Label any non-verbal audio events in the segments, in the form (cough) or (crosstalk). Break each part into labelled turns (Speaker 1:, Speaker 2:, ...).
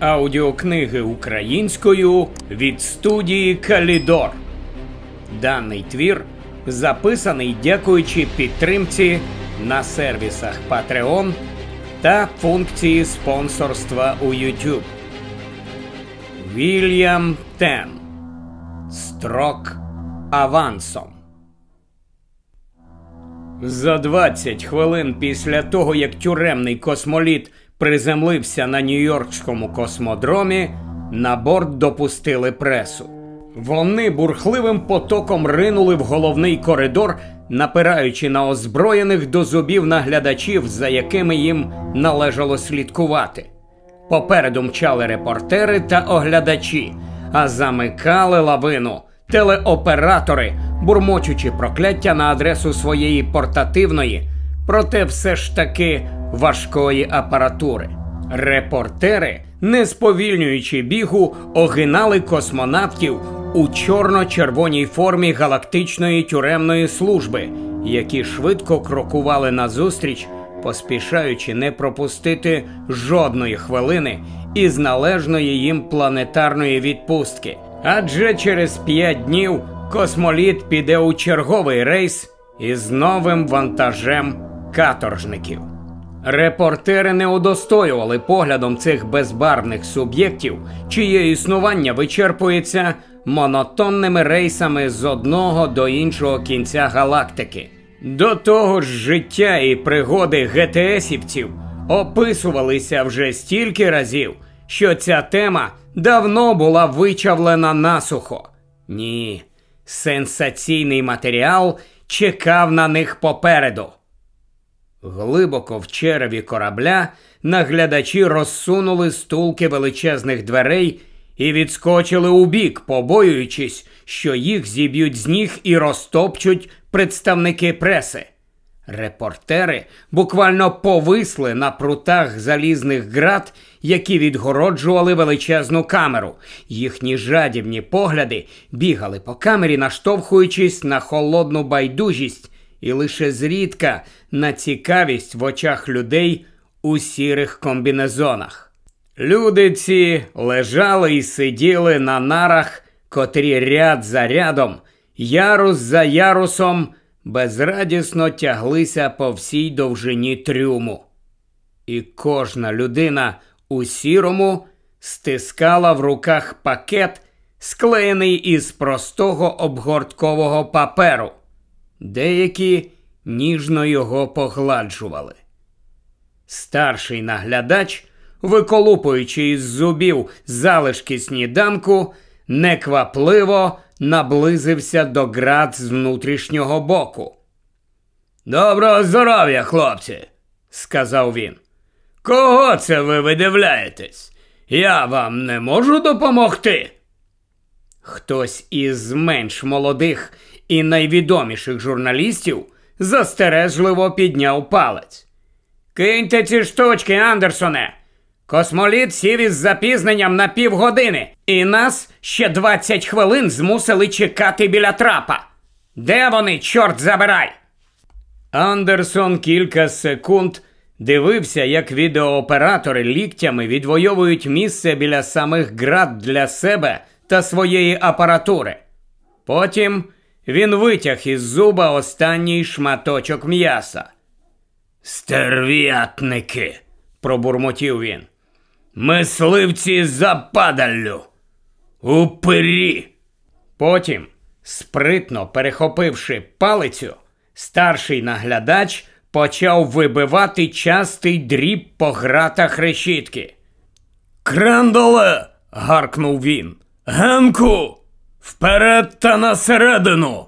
Speaker 1: Аудіокниги українською від студії Калідор. Даний твір записаний дякуючи підтримці на сервісах Patreon та функції спонсорства у YouTube. Вільям Тен. Строк авансом. За 20 хвилин після того, як тюремний космоліт приземлився на Нью-Йоркському космодромі, на борт допустили пресу. Вони бурхливим потоком ринули в головний коридор, напираючи на озброєних до зубів наглядачів, за якими їм належало слідкувати. Попереду мчали репортери та оглядачі, а замикали лавину телеоператори, бурмочучи прокляття на адресу своєї портативної, проте все ж таки важкої апаратури. Репортери, не сповільнюючи бігу, огинали космонавтів у чорно-червоній формі галактичної тюремної служби, які швидко крокували назустріч, поспішаючи не пропустити жодної хвилини із належної їм планетарної відпустки. Адже через п'ять днів космоліт піде у черговий рейс із новим вантажем каторжників. Репортери не удостоювали поглядом цих безбарвних суб'єктів, чиє існування вичерпується монотонними рейсами з одного до іншого кінця галактики. До того ж, життя і пригоди ГТСівців описувалися вже стільки разів, що ця тема давно була вичавлена насухо. Ні, сенсаційний матеріал чекав на них попереду. Глибоко в череві корабля наглядачі розсунули стулки величезних дверей і відскочили у бік, побоюючись, що їх зіб'ють з ніг і розтопчуть представники преси. Репортери буквально повисли на прутах залізних град, які відгороджували величезну камеру. Їхні жадібні погляди бігали по камері, наштовхуючись на холодну байдужість і лише зрідка на цікавість в очах людей у сірих комбінезонах. Люди ці лежали і сиділи на нарах, котрі ряд за рядом, ярус за ярусом безрадісно тяглися по всій довжині трюму. І кожна людина у сірому стискала в руках пакет, склеєний із простого обгорткового паперу. Деякі ніжно його погладжували. Старший наглядач, виколупуючи із зубів залишки сніданку, неквапливо наблизився до град з внутрішнього боку. Доброго здоров'я, хлопці, сказав він. Кого це ви видивляєтесь? Я вам не можу допомогти. Хтось із менш молодих і найвідоміших журналістів застережливо підняв палець. Киньте ці штучки, Андерсоне. Космоліт сів із запізненням на півгодини, і нас ще 20 хвилин змусили чекати біля трапа. Де вони, чорт забирай? Андерсон кілька секунд дивився, як відеооператори ліктями відвоюють місце біля самих град для себе та своєї апаратури. Потім він витяг із зуба останній шматочок м'яса. Стерв'ятники, пробурмотів він. Мисливці за падаллю. Упирі. Потім, спритно перехопивши палицю, старший наглядач почав вибивати частий дріб по гратах решітки. Крендоле. гаркнув він. Генку! Вперед та на середину!»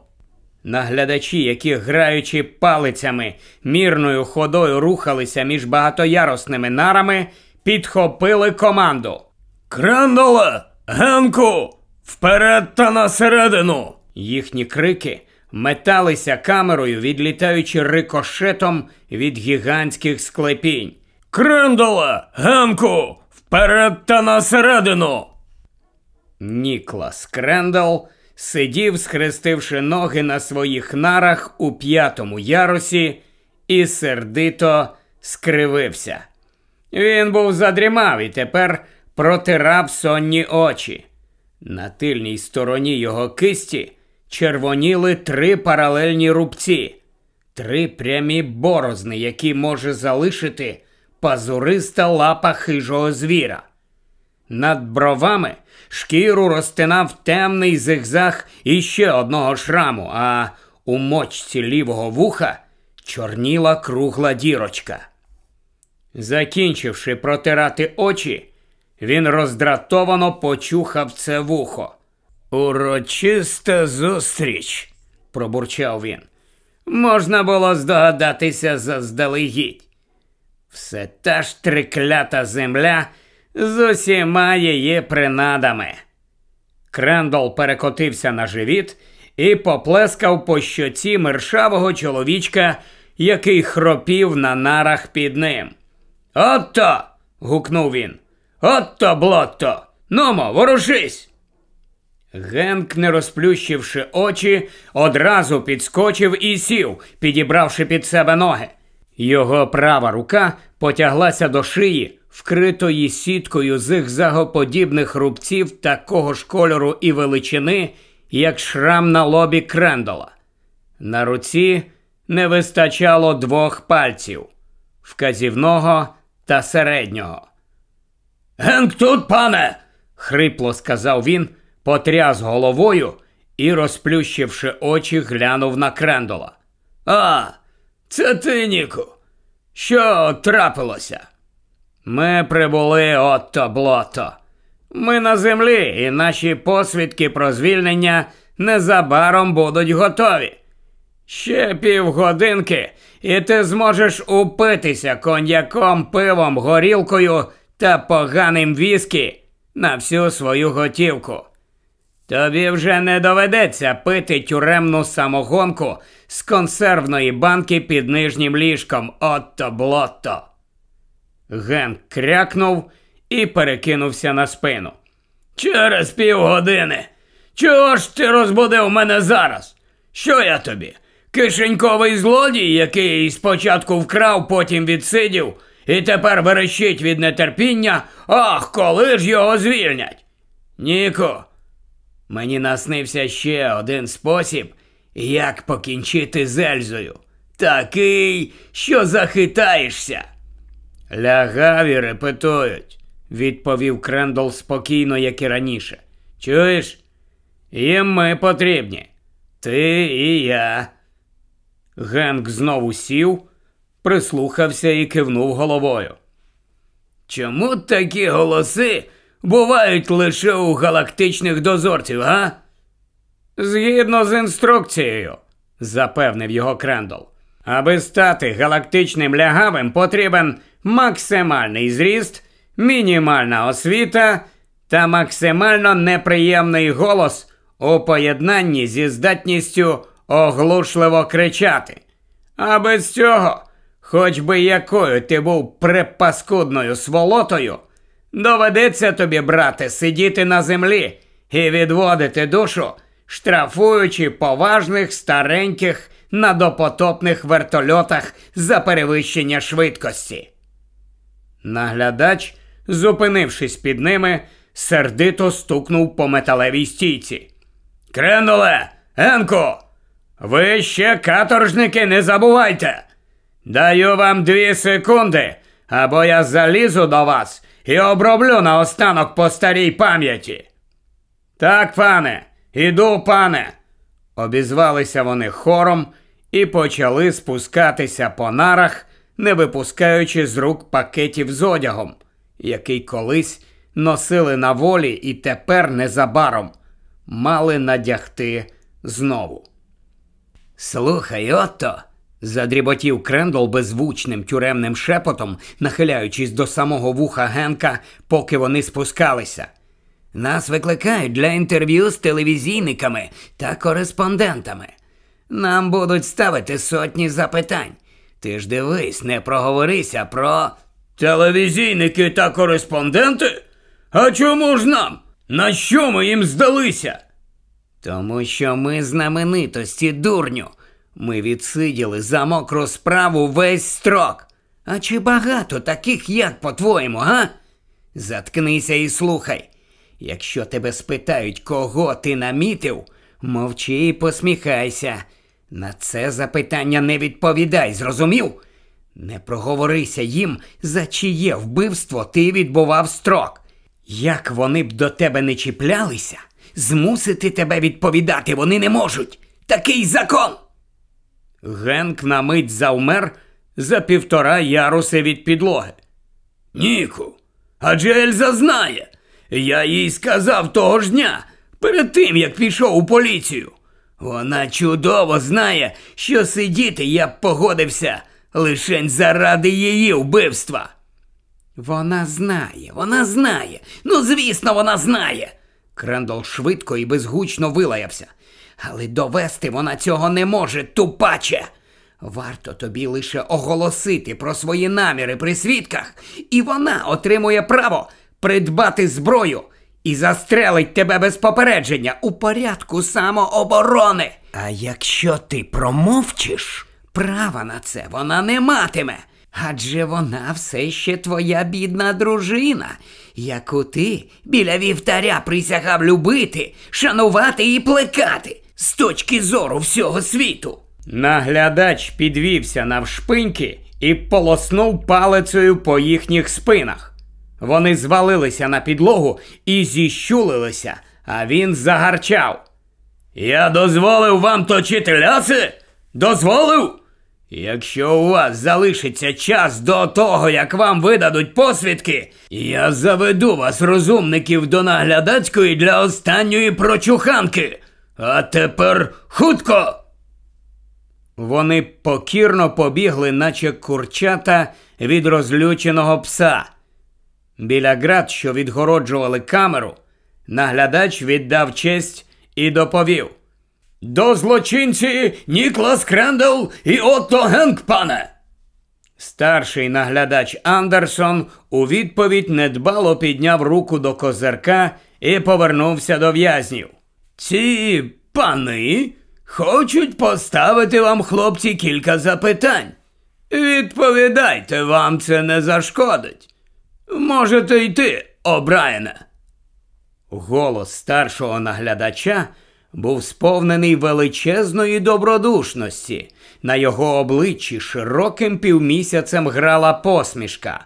Speaker 1: Наглядачі, які граючи палицями мірною ходою рухалися між багатоярусними нарами, підхопили команду. Крендоле! Генку! Вперед та на середину!» Їхні крики металися камерою, відлітаючи рикошетом від гігантських склепінь. Крендоле! Генку! Вперед та на середину! Ніклас Крендел сидів, схрестивши ноги на своїх нарах у п'ятому ярусі і сердито скривився. Він був задрімав і тепер протирав сонні очі. На тильній стороні його кисті червоніли три паралельні рубці, три прямі борозни, які може залишити пазуриста лапа хижого звіра. Над бровами шкіру розтинав темний зигзаг іще одного шраму, а у мочці лівого вуха чорніла кругла дірочка. Закінчивши протирати очі, він роздратовано почухав це вухо. Урочиста зустріч, пробурчав він. Можна було здогадатися заздалегідь. Все та ж триклята земля з усіма її принадами. Крендол перекотився на живіт і поплескав по щоці мершавого чоловічка, який хропів на нарах під ним. Отто. гукнув він. Отто, блотто. Нумо, ворушись. Генк, не розплющивши очі, одразу підскочив і сів, підібравши під себе ноги. Його права рука потяглася до шиї, вкритої сіткою зигзагоподібних рубців такого ж кольору і величини, як шрам на лобі крендола. На руці не вистачало двох пальців вказівного та середнього. Генк тут, пане, хрипло сказав він, потряс головою і, розплющивши очі, глянув на крендола. А, це ти, Ніку. Що трапилося? Ми прибули отто блото. Ми на землі, і наші посвідки про звільнення незабаром будуть готові. Ще півгодинки, і ти зможеш упитися коньяком, пивом, горілкою та поганим віскі на всю свою готівку. Тобі вже не доведеться пити тюремну самогонку з консервної банки під нижнім ліжком отто блотто. Ген крякнув і перекинувся на спину. Через півгодини. Чого ж ти розбудив мене зараз? Що я тобі? Кишеньковий злодій, який спочатку вкрав, потім відсидів, і тепер верещить від нетерпіння. Ах, коли ж його звільнять? Ніко, мені наснився ще один спосіб, як покінчити з Ельзою. Такий, що захитаєшся. Лягаві репетують, відповів Крендол спокійно, як і раніше. Чуєш? Їм ми потрібні. Ти і я. Генк знову сів, прислухався і кивнув головою. Чому такі голоси бувають лише у галактичних дозорців, га? Згідно з інструкцією, запевнив його Крендол. Аби стати галактичним лягавим, потрібен максимальний зріст, мінімальна освіта та максимально неприємний голос у поєднанні зі здатністю оглушливо кричати. А без цього, хоч би якою ти був припаскудною сволотою, доведеться тобі, брате, сидіти на землі і відводити душу, штрафуючи поважних стареньких на допотопних вертольотах за перевищення швидкості. Наглядач, зупинившись під ними, сердито стукнув по металевій стійці. Кренуле, Енко, ви ще каторжники не забувайте. Даю вам дві секунди, або я залізу до вас і оброблю наостанок по старій пам'яті. Так, пане, іду, пане, обізвалися вони хором і почали спускатися по нарах, не випускаючи з рук пакетів з одягом, який колись носили на волі і тепер незабаром мали надягти знову. Слухай, ото. Задріботів Крендол беззвучним тюремним шепотом, нахиляючись до самого вуха Генка, поки вони спускалися. Нас викликають для інтерв'ю з телевізійниками та кореспондентами. Нам будуть ставити сотні запитань. Ти ж дивись, не проговорися про. Телевізійники та кореспонденти? А чому ж нам? На що ми їм здалися? Тому що ми знаменитості, дурню. Ми відсиділи за мокру справу весь строк. А чи багато таких, як по-твоєму, га? Заткнися і слухай. Якщо тебе спитають, кого ти намітив, мовчи і посміхайся. На це запитання не відповідай, зрозумів? Не проговорися їм, за чиє вбивство ти відбував строк. Як вони б до тебе не чіплялися, змусити тебе відповідати вони не можуть. Такий закон. Генк на мить завмер за півтора яруси від підлоги. Ніку, адже Ельза знає. Я їй сказав того ж дня, перед тим як пішов у поліцію. Вона чудово знає, що сидіти я б погодився лишень заради її вбивства. Вона знає, вона знає. Ну, звісно, вона знає. Крендол швидко і безгучно вилаявся. Але довести вона цього не може, тупаче. Варто тобі лише оголосити про свої наміри при свідках, і вона отримує право придбати зброю і застрелить тебе без попередження у порядку самооборони. А якщо ти промовчиш, права на це вона не матиме. Адже вона все ще твоя бідна дружина, яку ти біля вівтаря присягав любити, шанувати і плекати з точки зору всього світу. Наглядач підвівся навшпиньки і полоснув палицею по їхніх спинах. Вони звалилися на підлогу і зіщулилися, а він загарчав. Я дозволив вам точити ляси? Дозволив? Якщо у вас залишиться час до того, як вам видадуть посвідки, я заведу вас, розумників, до наглядацької для останньої прочуханки. А тепер хутко. Вони покірно побігли, наче курчата від розлюченого пса. Біля град, що відгороджували камеру, наглядач віддав честь і доповів. До злочинці Ніклас Крендел і Отто Генк, пане. Старший наглядач Андерсон у відповідь недбало підняв руку до козирка і повернувся до в'язнів. Ці пани хочуть поставити вам, хлопці, кілька запитань. Відповідайте, вам це не зашкодить. Можете йти, Обрайене. Голос старшого наглядача був сповнений величезної добродушності. На його обличчі широким півмісяцем грала посмішка.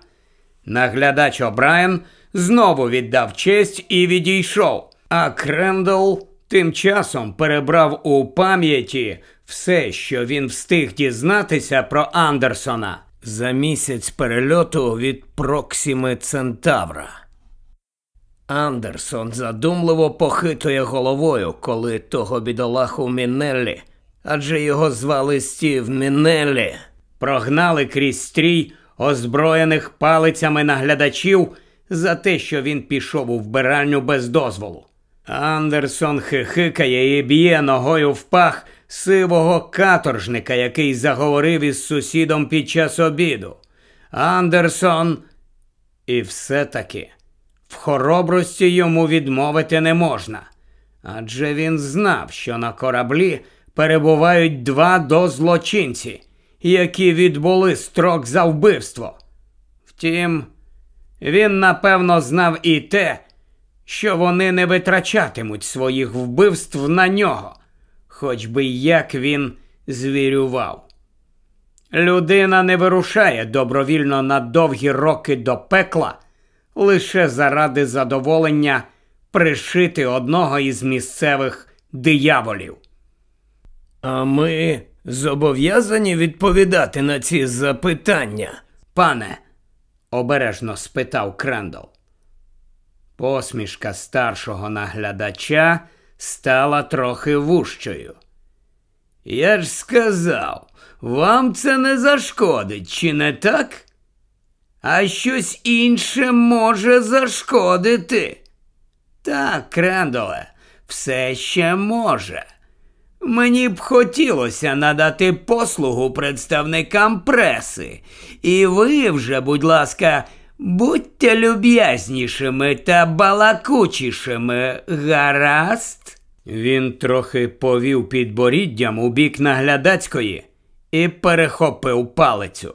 Speaker 1: Наглядач Обраєн знову віддав честь і відійшов, а Крендел тим часом перебрав у пам'яті все, що він встиг дізнатися про Андерсона за місяць перельоту від Проксіми Центавра. Андерсон задумливо похитує головою, коли того бідолаху Мінеллі, адже його звали Стів Мінеллі, прогнали крізь стрій озброєних палицями наглядачів за те, що він пішов у вбиральню без дозволу. Андерсон хихикає і б'є ногою в пах сивого каторжника, який заговорив із сусідом під час обіду. Андерсон і все таки. В хоробрості йому відмовити не можна, адже він знав, що на кораблі перебувають два дозлочинці, які відбули строк за вбивство. Втім, він напевно знав і те, що вони не витрачатимуть своїх вбивств на нього, хоч би як він звірював. Людина не вирушає добровільно на довгі роки до пекла лише заради задоволення пришити одного із місцевих дияволів. А ми зобов'язані відповідати на ці запитання, пане, обережно спитав Крендол. Посмішка старшого наглядача стала трохи вущою. Я ж сказав, вам це не зашкодить, чи не так? а щось інше може зашкодити. Так, Крендоле, все ще може. Мені б хотілося надати послугу представникам преси, і ви вже, будь ласка, будьте люб'язнішими та балакучішими, гаразд? Він трохи повів підборіддям у бік наглядацької і перехопив палицю.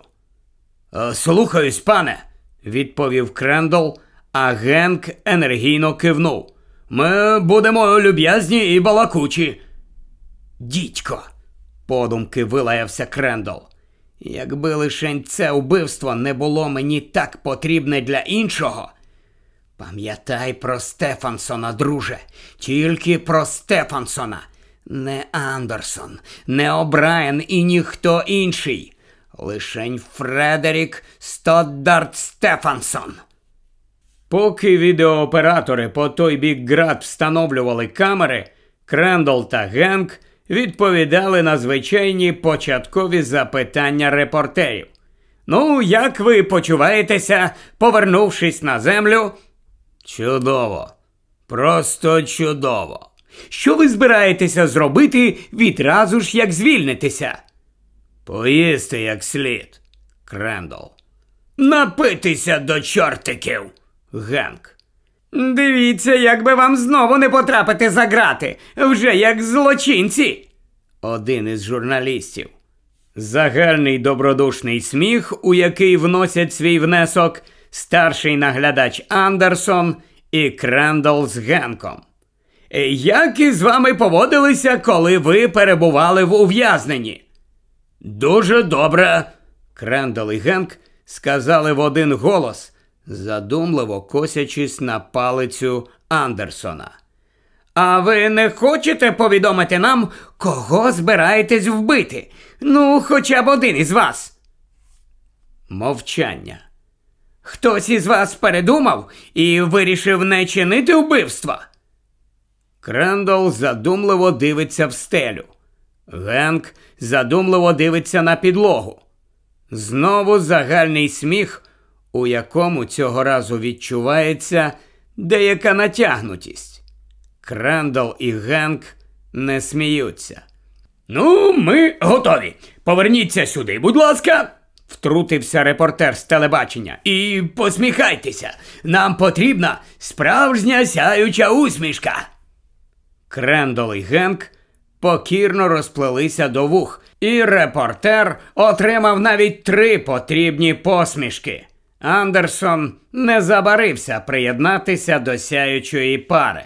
Speaker 1: «Е, Слухаюсь, пане, відповів Крендол, а Генк енергійно кивнув. Ми будемо люб'язні і балакучі. Дідько, подумки вилаявся Крендол. Якби лишень це вбивство не було мені так потрібне для іншого. Пам'ятай про Стефансона, друже, тільки про Стефансона. Не Андерсон, не О'Брайен і ніхто інший. Лишень Фредерік Стоддарт Стефансон. Поки відеооператори по той бік ґрат встановлювали камери, Крендол та Генк відповідали на звичайні початкові запитання репортерів. Ну, як ви почуваєтеся, повернувшись на землю? Чудово, просто чудово. Що ви збираєтеся зробити відразу ж, як звільнитеся? Поїсти як слід, Крендол. Напитися до чортиків, Генк. Дивіться, як би вам знову не потрапити за грати, вже як злочинці. Один із журналістів. Загальний добродушний сміх, у який вносять свій внесок старший наглядач Андерсон і Крендол з Генком. Як із вами поводилися, коли ви перебували в ув'язненні? Дуже добре. Крендол і Генк сказали в один голос, задумливо косячись на палицю Андерсона. А ви не хочете повідомити нам, кого збираєтесь вбити? Ну, хоча б один із вас. Мовчання. Хтось із вас передумав і вирішив не чинити вбивства. Крендол задумливо дивиться в стелю. Генк задумливо дивиться на підлогу. Знову загальний сміх, у якому цього разу відчувається деяка натягнутість. Крендол і Генк не сміються. Ну, ми готові. Поверніться сюди, будь ласка, втрутився репортер з телебачення. І посміхайтеся. Нам потрібна справжня сяюча усмішка. Крендол і Генк покірно розплелися до вух, і репортер отримав навіть три потрібні посмішки. Андерсон не забарився приєднатися до сяючої пари.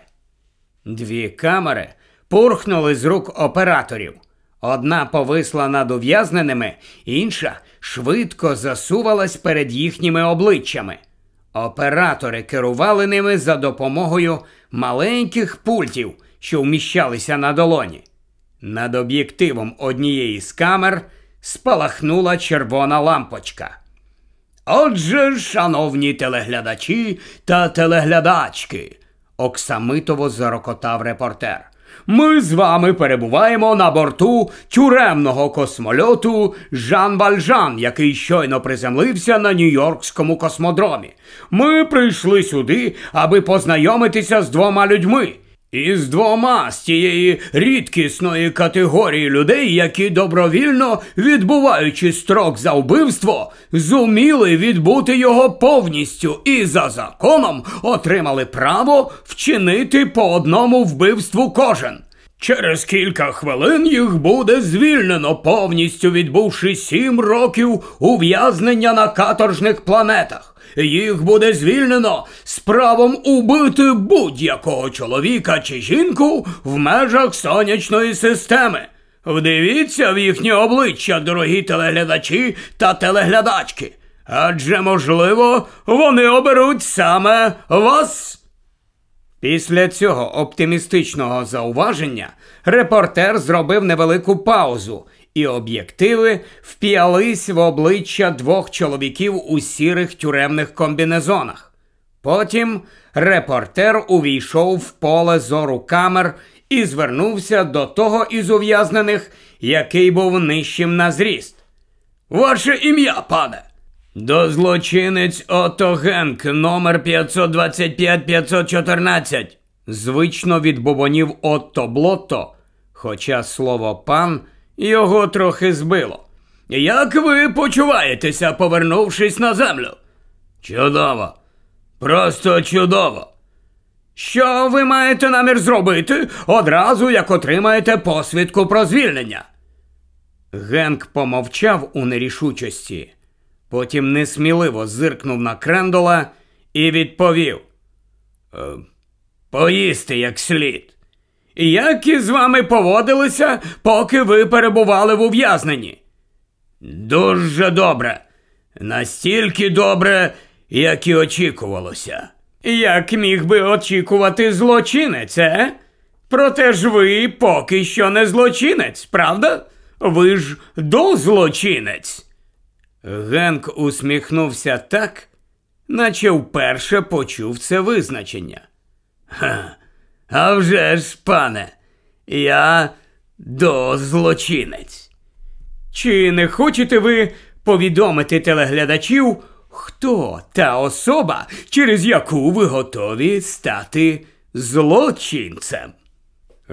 Speaker 1: Дві камери пурхнули з рук операторів. Одна повисла над ув'язненими, інша швидко засувалась перед їхніми обличчями. Оператори керували ними за допомогою маленьких пультів, що вміщалися на долоні. Над об'єктивом однієї з камер спалахнула червона лампочка. Отже, шановні телеглядачі та телеглядачки, оксамитово зарокотав репортер. Ми з вами перебуваємо на борту тюремного космольоту Жан Вальжан, який щойно приземлився на Нью-Йоркському космодромі. Ми прийшли сюди, аби познайомитися з двома людьми. І з двома з тієї рідкісної категорії людей, які добровільно, відбуваючи строк за вбивство, зуміли відбути його повністю і за законом отримали право вчинити по одному вбивству кожен. Через кілька хвилин їх буде звільнено, повністю відбувши сім років ув'язнення на каторжних планетах. Їх буде звільнено з правом убити будь-якого чоловіка чи жінку в межах сонячної системи. Вдивіться в їхні обличчя, дорогі телеглядачі та телеглядачки. Адже, можливо, вони оберуть саме вас. Після цього оптимістичного зауваження репортер зробив невелику паузу, і об'єктиви вп'ялись в обличчя двох чоловіків у сірих тюремних комбінезонах. Потім репортер увійшов в поле зору камер і звернувся до того із ув'язнених, який був нижчим на зріст. Ваше ім'я, пане. До злочинець Ото Генк, номер 525-514. Звично відбубонів Отто Блотто, хоча слово пан його трохи збило. Як ви почуваєтеся, повернувшись на землю? Чудово, просто чудово. Що ви маєте намір зробити одразу, як отримаєте посвідку про звільнення? Генк помовчав у нерішучості, потім несміливо зиркнув на Крендола і відповів: «Е, Поїсти як слід. Як із вами поводилися, поки ви перебували в ув'язненні? Дуже добре. Настільки добре, як і очікувалося. Як міг би очікувати злочинець, е? Проте ж ви поки що не злочинець, правда? Ви ж дозлочинець. Генк усміхнувся так, наче вперше почув це визначення. Ха, а вже ж, пане, я дозлочинець. Чи не хочете ви повідомити телеглядачів, хто та особа, через яку ви готові стати злочинцем?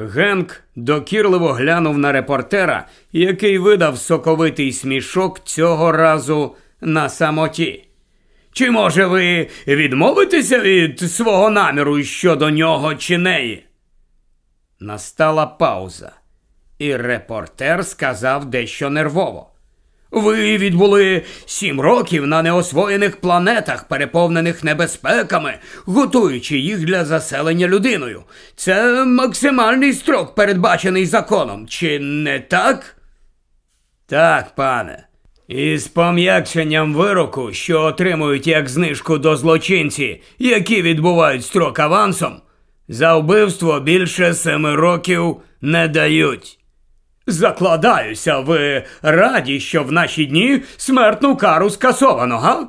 Speaker 1: Генк докірливо глянув на репортера, який видав соковитий смішок цього разу на самоті. Чи може ви відмовитеся від свого наміру щодо нього чи неї? Настала пауза, і репортер сказав дещо нервово. Ви відбули сім років на неосвоєних планетах, переповнених небезпеками, готуючи їх для заселення людиною. Це максимальний строк, передбачений законом, чи не так? Так, пане. І з пом'якшенням вироку, що отримують як знижку до злочинці, які відбувають строк авансом, за вбивство більше семи років не дають. Закладаюся, ви раді, що в наші дні смертну кару скасовано, га?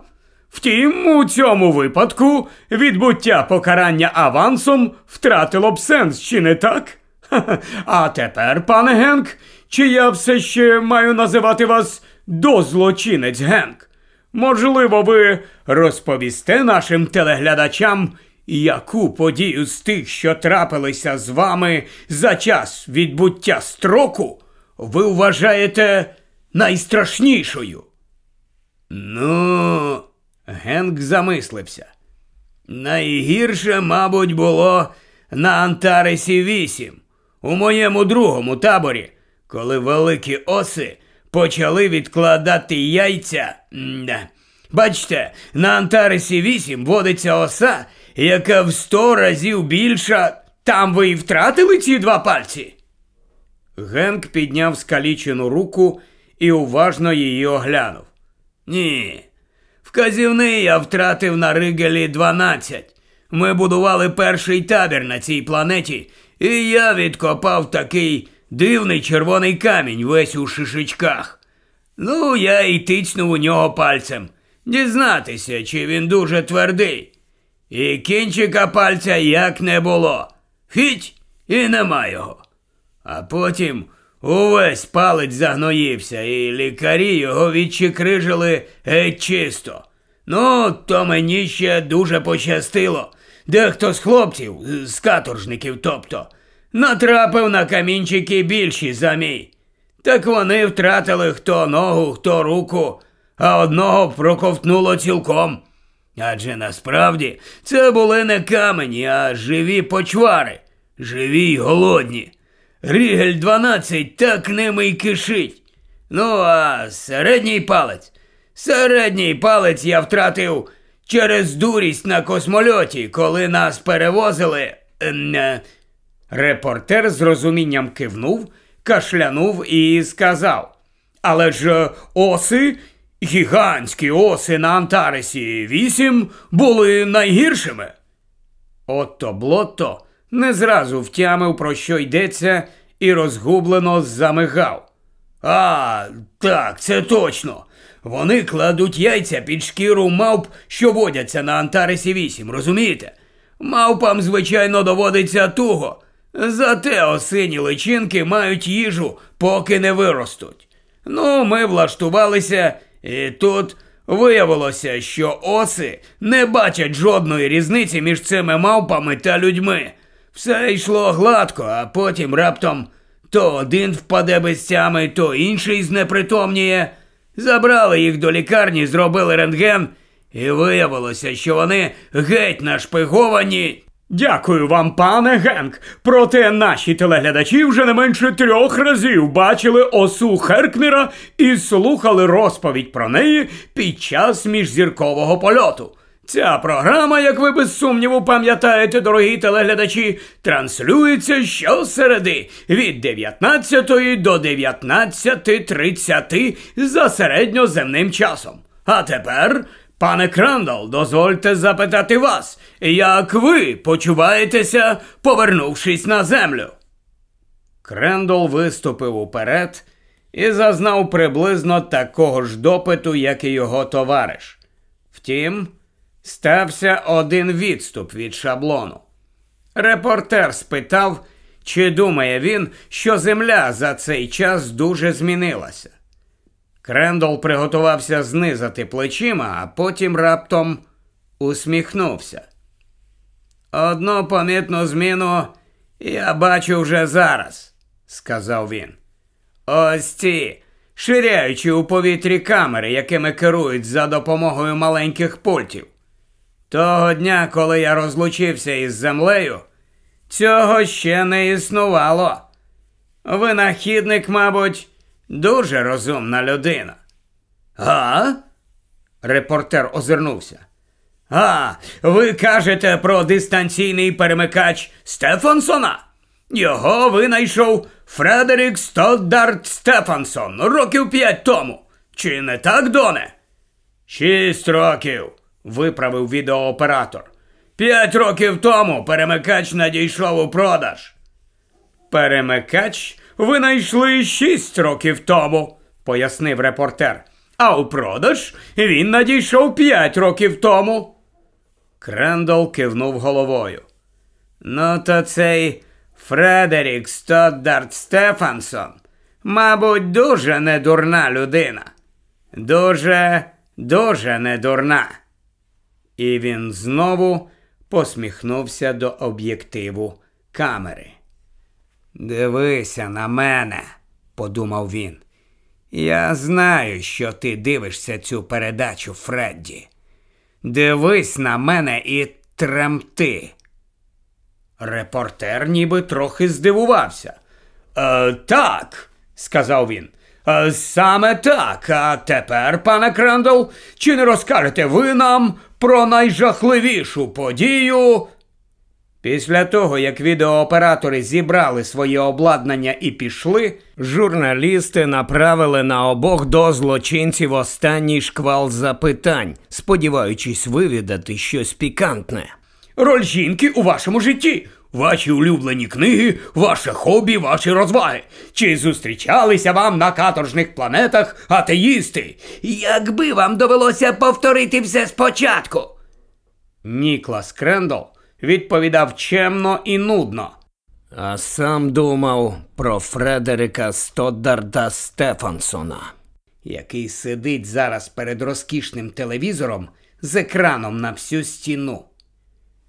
Speaker 1: Втім, у цьому випадку відбуття покарання авансом втратило б сенс, чи не так? (laughs) А тепер, пане Генк, чи я все ще маю називати вас дозлочинець Генк? Можливо, ви розповісте нашим телеглядачам, яку подію з тих, що трапилися з вами за час відбуття строку, ви вважаєте найстрашнішою? Ну, Генк замислився. Найгірше, мабуть, було на Антаресі 8, у моєму другому таборі, коли великі оси почали відкладати яйця. Бачите, на Антаресі 8 водиться оса, яка в сто разів більша. Там ви і втратили ці два пальці? Генк підняв скалічену руку і уважно її оглянув. Ні. Вказівний я втратив на Ригелі 12. Ми будували перший табір на цій планеті, і я відкопав такий дивний червоний камінь весь у шишечках. Ну, я і тицнув у нього пальцем. Дізнатися, чи він дуже твердий. І кінчика пальця як не було. Хіть і нема його. А потім увесь палець загноївся, і лікарі його відчикрижили геть чисто. Ну, то мені ще дуже пощастило. Дехто з хлопців, з каторжників, тобто, натрапив на камінчики більші за мій. Так вони втратили хто ногу, хто руку, а одного проковтнуло цілком. Адже насправді це були не камені, а живі почвари, живі й голодні. Рігель 12 так ними й кишить. Ну, а середній палець. Середній палець я втратив через дурість на космольоті, коли нас перевозили. Е, репортер з розумінням кивнув, кашлянув і сказав. Але ж оси, гігантські оси на Антаресі 8 були найгіршими. Отто Блотто не зразу втямив, про що йдеться, і розгублено замигав. А, так, це точно. Вони кладуть яйця під шкіру мавп, що водяться на Антаресі 8, розумієте? Мавпам, звичайно, доводиться туго. Зате осині личинки мають їжу, поки не виростуть. Ну, ми влаштувалися, і тут виявилося, що оси не бачать жодної різниці між цими мавпами та людьми. Все йшло гладко, а потім раптом то один впаде без тями, то інший знепритомніє. Забрали їх до лікарні, зробили рентген, і виявилося, що вони геть нашпиговані. Дякую вам, пане Генк. Проте наші телеглядачі вже не менше трьох разів бачили осу Херкміра і слухали розповідь про неї під час міжзіркового польоту. Ця програма, як ви без сумніву пам'ятаєте, дорогі телеглядачі, транслюється щосереди від 19 до 19.30 за середньоземним часом. А тепер, пане Крандал, дозвольте запитати вас, як ви почуваєтеся, повернувшись на землю? Крендол виступив уперед і зазнав приблизно такого ж допиту, як і його товариш. Втім, стався один відступ від шаблону. Репортер спитав, чи думає він, що земля за цей час дуже змінилася. Крендол приготувався знизати плечима, а потім раптом усміхнувся. Одну помітну зміну я бачу вже зараз, сказав він. Ось ці, ширяючи у повітрі камери, якими керують за допомогою маленьких пультів. Того дня, коли я розлучився із землею, цього ще не існувало. Винахідник, мабуть, дуже розумна людина. Га? Репортер озирнувся. А, ви кажете про дистанційний перемикач Стефансона? Його винайшов Фредерік Стоддарт Стефансон років п'ять тому. Чи не так, Доне? Шість років, виправив відеооператор. П'ять років тому перемикач надійшов у продаж. Перемикач винайшли шість років тому, пояснив репортер. А у продаж він надійшов п'ять років тому. Крендол кивнув головою. Ну, то цей Фредерік Стоддарт Стефансон, мабуть, дуже недурна людина. Дуже, дуже недурна. І він знову посміхнувся до об'єктиву камери. Дивися на мене, подумав він. Я знаю, що ти дивишся цю передачу, Фредді. Дивись на мене і тремти. Репортер ніби трохи здивувався. «Е, Так, сказав він. «Е, Саме так. А тепер, пане Крендл, чи не розкажете ви нам про найжахливішу подію? Після того, як відеооператори зібрали своє обладнання і пішли, журналісти направили на обох до злочинців останній шквал запитань, сподіваючись вивідати щось пікантне. Роль жінки у вашому житті. Ваші улюблені книги, ваше хобі, ваші розваги. Чи зустрічалися вам на каторжних планетах атеїсти? Якби вам довелося повторити все спочатку. Ніклас Крендол відповідав чемно і нудно. А сам думав про Фредерика Стоддарда Стефансона, який сидить зараз перед розкішним телевізором з екраном на всю стіну.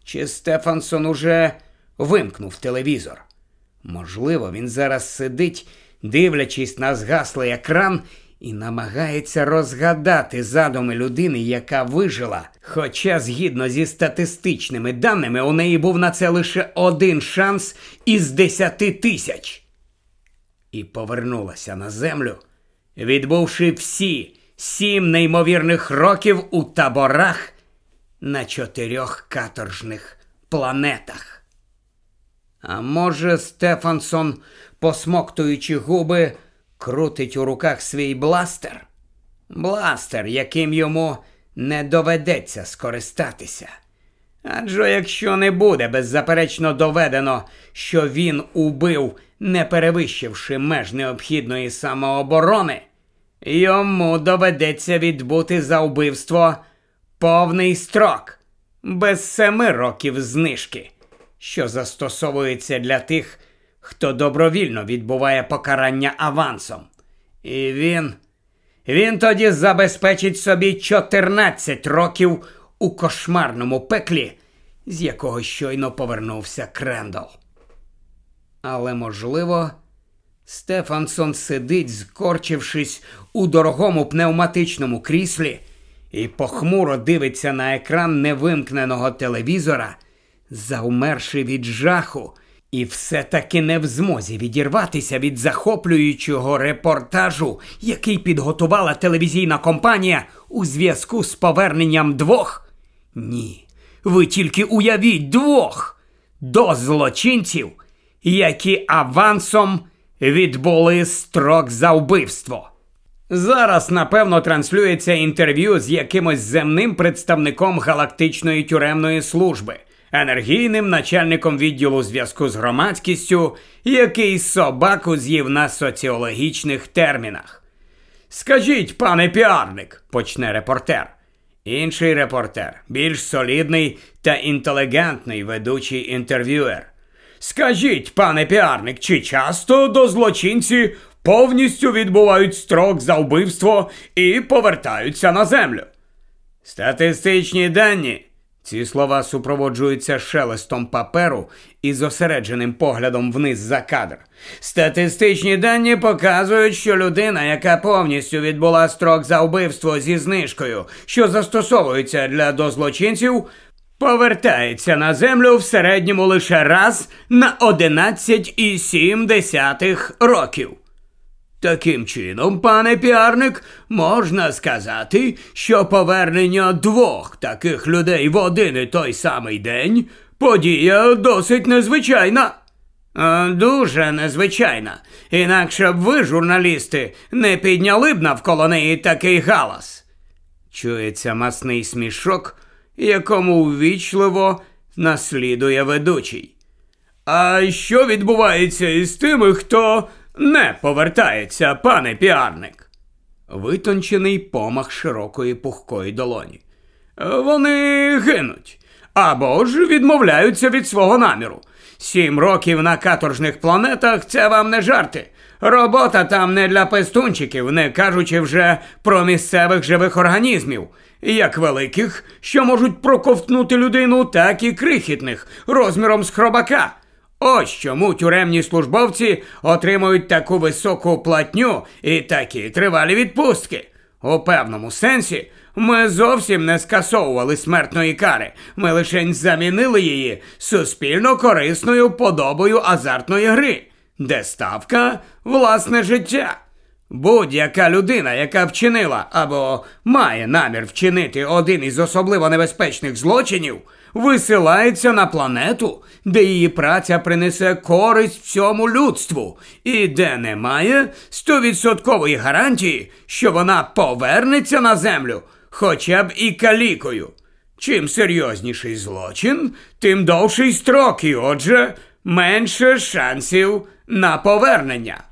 Speaker 1: Чи Стефансон уже вимкнув телевізор? Можливо, він зараз сидить, дивлячись на згаслий екран, і намагається розгадати задуми людини, яка вижила. Хоча, згідно зі статистичними даними, у неї був на це лише один шанс із десяти тисяч. І повернулася на землю, відбувши всі сім неймовірних років у таборах на чотирьох каторжних планетах. А може, Стефансон, посмоктуючи губи, крутить у руках свій бластер? Бластер, яким йому не доведеться скористатися. Адже якщо не буде беззаперечно доведено, що він убив, не перевищивши меж необхідної самооборони, йому доведеться відбути за вбивство повний строк без семи років знижки, що застосовується для тих, хто добровільно відбуває покарання авансом. І він. Він тоді забезпечить собі 14 років у кошмарному пеклі, з якого щойно повернувся Крендол. Але, можливо, Стефансон сидить, скорчившись у дорогому пневматичному кріслі, і похмуро дивиться на екран невимкненого телевізора, Заумерши від жаху, і все-таки не в змозі відірватися від захоплюючого репортажу, який підготувала телевізійна компанія у зв'язку з поверненням двох. Ні, ви тільки уявіть двох до злочинців, які авансом відбули строк за вбивство. Зараз, напевно, транслюється інтерв'ю з якимось земним представником галактичної тюремної служби, енергійним начальником відділу зв'язку з громадськістю, який собаку з'їв на соціологічних термінах. Скажіть, пане піарник, почне репортер. Інший репортер, більш солідний та інтелігентний ведучий інтерв'юер. Скажіть, пане піарник, чи часто до злочинці повністю відбувають строк за вбивство і повертаються на землю? Статистичні дані. Ці слова супроводжуються шелестом паперу і зосередженим поглядом вниз за кадр. Статистичні дані показують, що людина, яка повністю відбула строк за вбивство зі знижкою, що застосовується для дозлочинців, повертається на землю в середньому лише раз на 11,7 років. Таким чином, пане піарник, можна сказати, що повернення двох таких людей в один і той самий день подія досить незвичайна. Дуже незвичайна. Інакше б ви, журналісти, не підняли б навколо неї такий галас. Чується масний смішок, якому ввічливо наслідує ведучий. А що відбувається із тими, хто не повертається, пане піарник? Витончений помах широкої пухкої долоні. Вони гинуть або ж відмовляються від свого наміру. Сім років на каторжних планетах це вам не жарти. Робота там не для пестунчиків, не кажучи вже про місцевих живих організмів, як великих, що можуть проковтнути людину, так і крихітних, розміром з хробака. Ось чому тюремні службовці отримують таку високу платню і такі тривалі відпустки. У певному сенсі ми зовсім не скасовували смертної кари, ми лише замінили її суспільно корисною подобою азартної гри, де ставка власне життя. Будь-яка людина, яка вчинила або має намір вчинити один із особливо небезпечних злочинів, висилається на планету, де її праця принесе користь всьому людству, і де немає стовідсоткової гарантії, що вона повернеться на землю, хоча б і калікою. Чим серйозніший злочин, тим довший строк, і отже, менше шансів на повернення.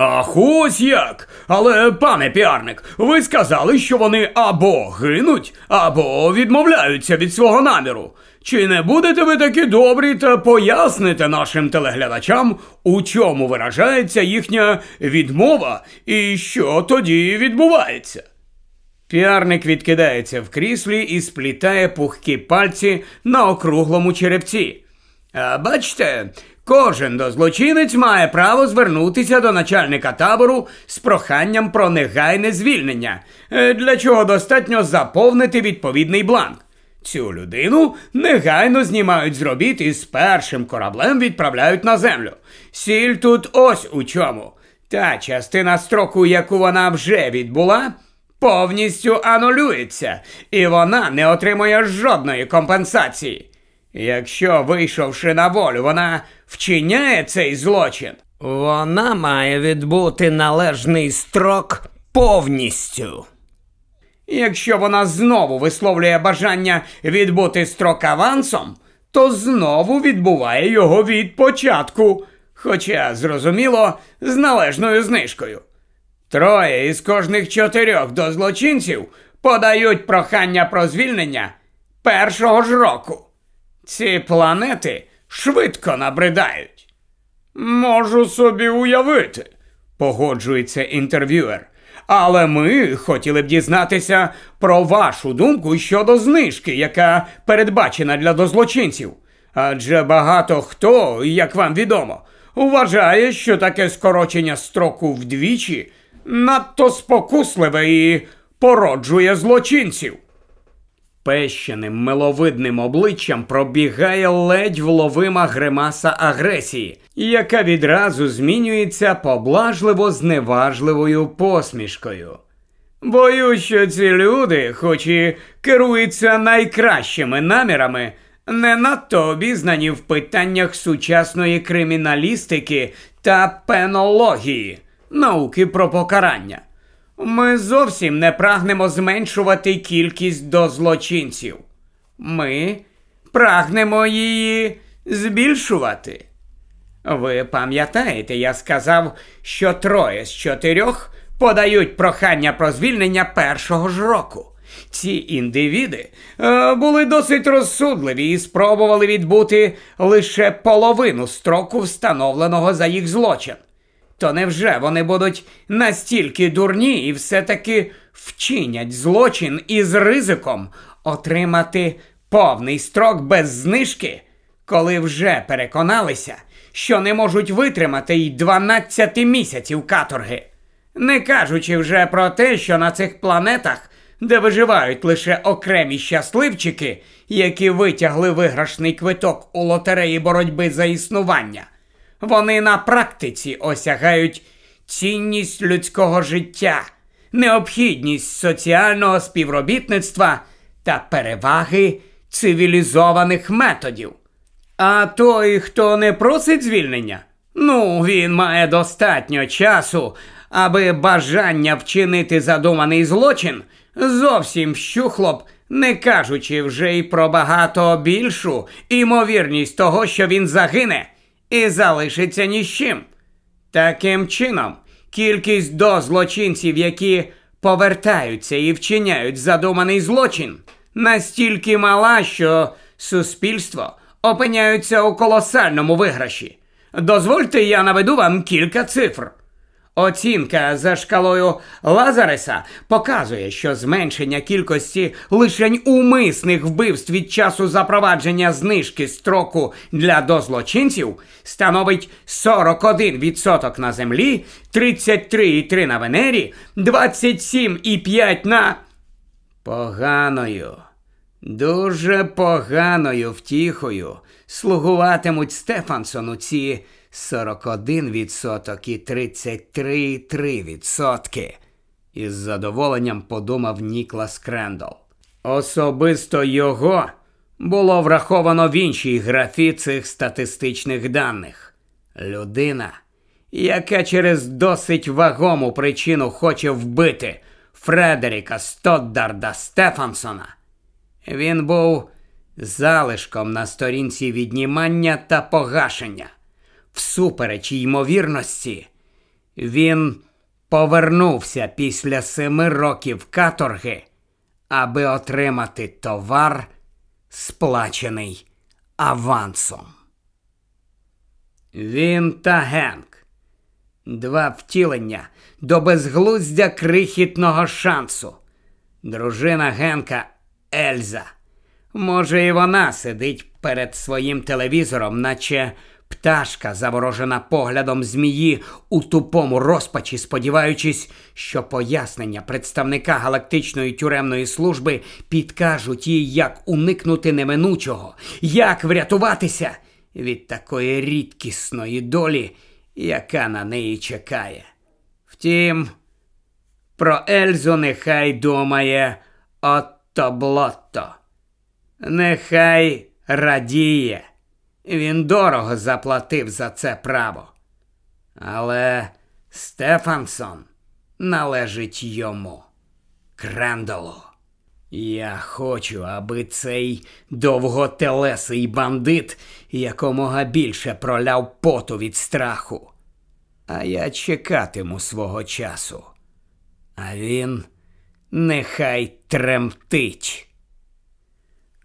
Speaker 1: Ах, ось як. Але, пане піарник, ви сказали, що вони або гинуть, або відмовляються від свого наміру. Чи не будете ви такі добрі та поясните нашим телеглядачам, у чому виражається їхня відмова і що тоді відбувається? Піарник відкидається в кріслі і сплітає пухкі пальці на округлому черепці. А бачите, Кожен дозлочинець має право звернутися до начальника табору з проханням про негайне звільнення, е, для чого достатньо заповнити відповідний бланк. Цю людину негайно знімають з робіт і з першим кораблем відправляють на землю. Сіль тут ось у чому. Та частина строку, яку вона вже відбула, повністю анулюється, і вона не отримує жодної компенсації. Якщо, вийшовши на волю, вона вчиняє цей злочин, вона має відбути належний строк повністю. Якщо вона знову висловлює бажання відбути строк авансом, то знову відбуває його від початку, хоча, зрозуміло, з належною знижкою. Троє із кожних чотирьох до злочинців подають прохання про звільнення першого ж року. Ці планети швидко набридають. Можу собі уявити, погоджується інтерв'юер. Але ми хотіли б дізнатися про вашу думку щодо знижки, яка передбачена для дозлочинців. Адже багато хто, як вам відомо, вважає, що таке скорочення строку вдвічі надто спокусливе і породжує злочинців. Розпещеним миловидним обличчям пробігає ледь вловима гримаса агресії, яка відразу змінюється поблажливо зневажливою посмішкою. Боюсь, що ці люди, хоч і керуються найкращими намірами, не надто обізнані в питаннях сучасної криміналістики та пенології, науки про покарання. Ми зовсім не прагнемо зменшувати кількість до злочинців. Ми прагнемо її збільшувати. Ви пам'ятаєте, я сказав, що троє з чотирьох подають прохання про звільнення першого ж року. Ці індивіди е, були досить розсудливі і спробували відбути лише половину строку, встановленого за їх злочин. То невже вони будуть настільки дурні і все-таки вчинять злочин із ризиком отримати повний строк без знижки, коли вже переконалися, що не можуть витримати й 12 місяців каторги? Не кажучи вже про те, що на цих планетах, де виживають лише окремі щасливчики, які витягли виграшний квиток у лотереї боротьби за існування, вони на практиці осягають цінність людського життя, необхідність соціального співробітництва та переваги цивілізованих методів. А той, хто не просить звільнення, ну він має достатньо часу аби бажання вчинити задуманий злочин зовсім щухло б, не кажучи вже й про багато більшу імовірність того, що він загине і залишиться ні з чим. Таким чином, кількість до злочинців, які повертаються і вчиняють задуманий злочин, настільки мала, що суспільство опиняється у колосальному виграші. Дозвольте, я наведу вам кілька цифр. Оцінка за шкалою Лазареса показує, що зменшення кількості лишень умисних вбивств від часу запровадження знижки строку для дозлочинців становить 41% на землі, 33,3% на Венері, 27,5% на поганою. Дуже поганою втіхою слугуватимуть Стефансону ці 41% і 33,3%. Із задоволенням подумав Ніклас Крендол. Особисто його було враховано в іншій графі цих статистичних даних. Людина, яка через досить вагому причину хоче вбити Фредеріка Стоддарда Стефансона. Він був залишком на сторінці віднімання та погашення всупереч ймовірності, він повернувся після семи років каторги, аби отримати товар, сплачений авансом. Він та Генк. Два втілення до безглуздя крихітного шансу. Дружина Генка Ельза. Може, і вона сидить перед своїм телевізором, наче Пташка, заворожена поглядом змії у тупому розпачі, сподіваючись, що пояснення представника галактичної тюремної служби підкажуть їй, як уникнути неминучого, як врятуватися від такої рідкісної долі, яка на неї чекає. Втім, про Ельзу нехай думає Отто Блотто. Нехай радіє. Він дорого заплатив за це право. Але Стефансон належить йому, Крендалу. Я хочу, аби цей довготелесий бандит якомога більше проляв поту від страху. А я чекатиму свого часу. А він нехай тремтить.